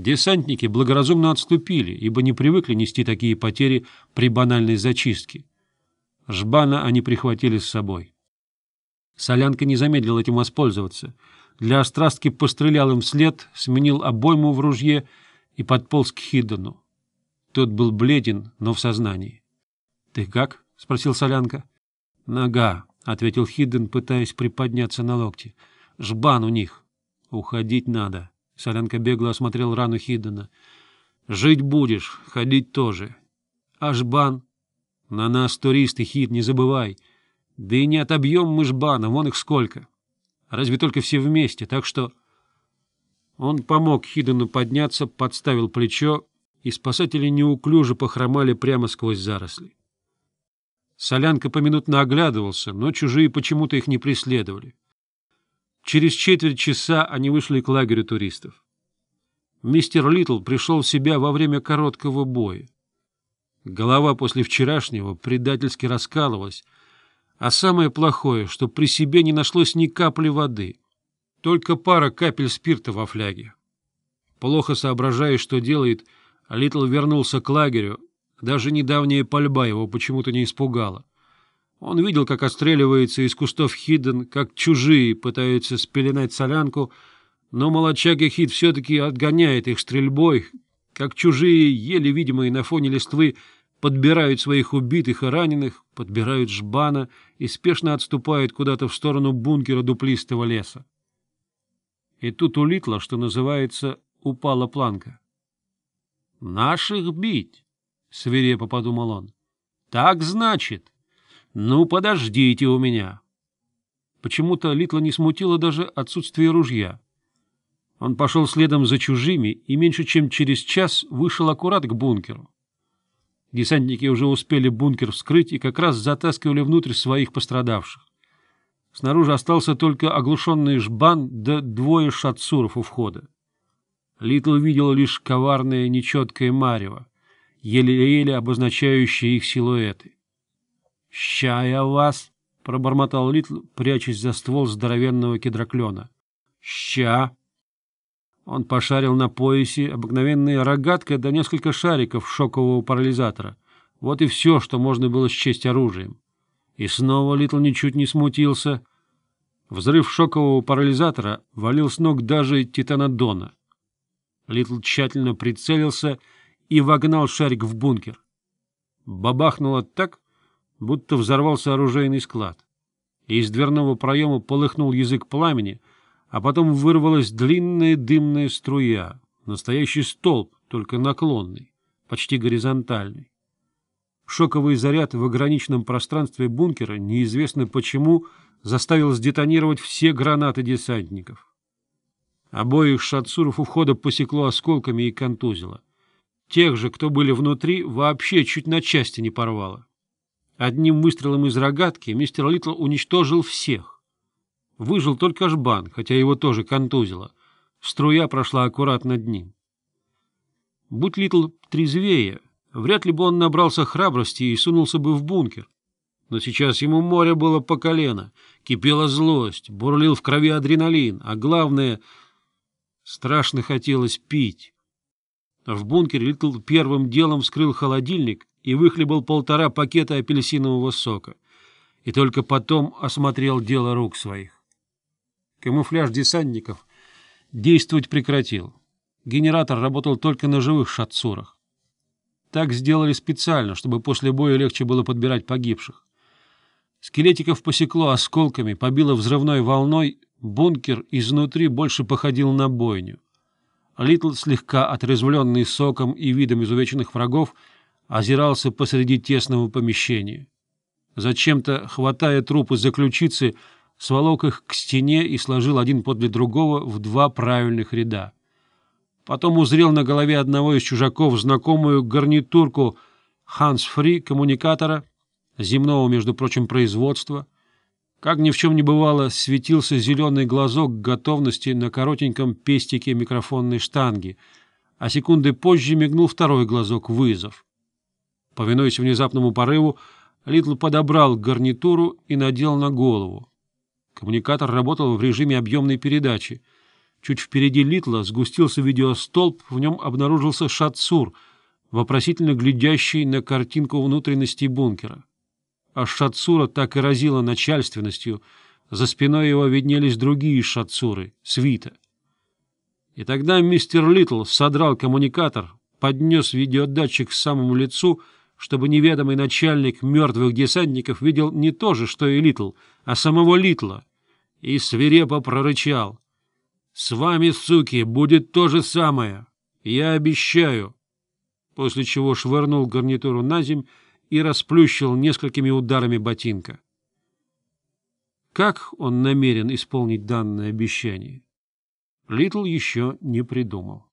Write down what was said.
Десантники благоразумно отступили, ибо не привыкли нести такие потери при банальной зачистке. Жбана они прихватили с собой. Солянка не замедлил этим воспользоваться. Для острастки пострелял им вслед, сменил обойму в ружье и подполз к Хиддену. Тот был бледен, но в сознании. — Ты как? — спросил Солянка. — Нога, — ответил Хидден, пытаясь приподняться на локте. — Жбан у них. Уходить надо. Солянка бегло осмотрел рану Хиддена. «Жить будешь, ходить тоже. Ашбан. На нас туристы, Хид, не забывай. Да и не отобьем мы жбана, вон их сколько. Разве только все вместе, так что...» Он помог Хиддену подняться, подставил плечо, и спасатели неуклюже похромали прямо сквозь заросли. Солянка поминутно оглядывался, но чужие почему-то их не преследовали. Через четверть часа они вышли к лагерю туристов. Мистер Литл пришел в себя во время короткого боя. Голова после вчерашнего предательски раскалывалась, а самое плохое, что при себе не нашлось ни капли воды, только пара капель спирта во фляге. Плохо соображая, что делает, Литл вернулся к лагерю, даже недавняя пальба его почему-то не испугала. Он видел, как остреливается из кустов Хидден, как чужие пытаются спеленать солянку, но молодчак и Хид все-таки отгоняет их стрельбой, как чужие, еле видимые на фоне листвы, подбирают своих убитых и раненых, подбирают жбана и спешно отступают куда-то в сторону бункера дуплистого леса. И тут у что называется, упала планка. «Наших бить!» — свирепо подумал он. «Так значит!» «Ну, подождите у меня!» Почему-то Литла не смутило даже отсутствие ружья. Он пошел следом за чужими и меньше чем через час вышел аккурат к бункеру. Десантники уже успели бункер вскрыть и как раз затаскивали внутрь своих пострадавших. Снаружи остался только оглушенный жбан да двое шатсуров у входа. Литл видел лишь коварное нечеткое марево, еле-еле обозначающее их силуэты. Ща я вас!» — пробормотал Литл, прячась за ствол здоровенного кедроклена. «Ща!» Он пошарил на поясе обыкновенной рогаткой до да несколько шариков шокового парализатора. Вот и все, что можно было счесть оружием. И снова Литл ничуть не смутился. Взрыв шокового парализатора валил с ног даже титанодона. Литл тщательно прицелился и вогнал шарик в бункер. Бабахнуло так, будто взорвался оружейный склад. Из дверного проема полыхнул язык пламени, а потом вырвалась длинная дымная струя, настоящий столб, только наклонный, почти горизонтальный. Шоковый заряд в ограниченном пространстве бункера неизвестно почему заставил сдетонировать все гранаты десантников. Обоих шатсуров у входа посекло осколками и контузило. Тех же, кто были внутри, вообще чуть на части не порвало. Одним выстрелом из рогатки мистер Литл уничтожил всех. Выжил только жбан, хотя его тоже контузило. Струя прошла аккуратно дни. ним. Будь Литл трезвее, вряд ли бы он набрался храбрости и сунулся бы в бункер. Но сейчас ему море было по колено, кипела злость, бурлил в крови адреналин, а главное — страшно хотелось пить. В бункере Литл первым делом вскрыл холодильник и выхлебал полтора пакета апельсинового сока, и только потом осмотрел дело рук своих. Камуфляж десантников действовать прекратил. Генератор работал только на живых шатсурах. Так сделали специально, чтобы после боя легче было подбирать погибших. Скелетиков посекло осколками, побило взрывной волной, бункер изнутри больше походил на бойню. Литл, слегка отрезвленный соком и видом изувеченных врагов, озирался посреди тесного помещения. Зачем-то, хватая трупы за ключицы, сволок их к стене и сложил один подле другого в два правильных ряда. Потом узрел на голове одного из чужаков знакомую гарнитурку «Ханс-фри» коммуникатора, земного, между прочим, производства. Как ни в чем не бывало, светился зеленый глазок готовности на коротеньком пестике микрофонной штанги, а секунды позже мигнул второй глазок «Вызов». Повинуясь внезапному порыву, Литл подобрал гарнитуру и надел на голову. Коммуникатор работал в режиме объемной передачи. Чуть впереди Литла сгустился видеостолб, в нем обнаружился Шатсур, вопросительно глядящий на картинку внутренности бункера. А Шатсура так и разило начальственностью. За спиной его виднелись другие Шатсуры, свита. И тогда мистер Литл содрал коммуникатор, поднес видеодатчик к самому лицу — чтобы неведомый начальник мертвых десантников видел не то же, что и Литл, а самого Литла, и свирепо прорычал. «С вами, суки, будет то же самое! Я обещаю!» После чего швырнул гарнитуру на земь и расплющил несколькими ударами ботинка. Как он намерен исполнить данное обещание? Литл еще не придумал.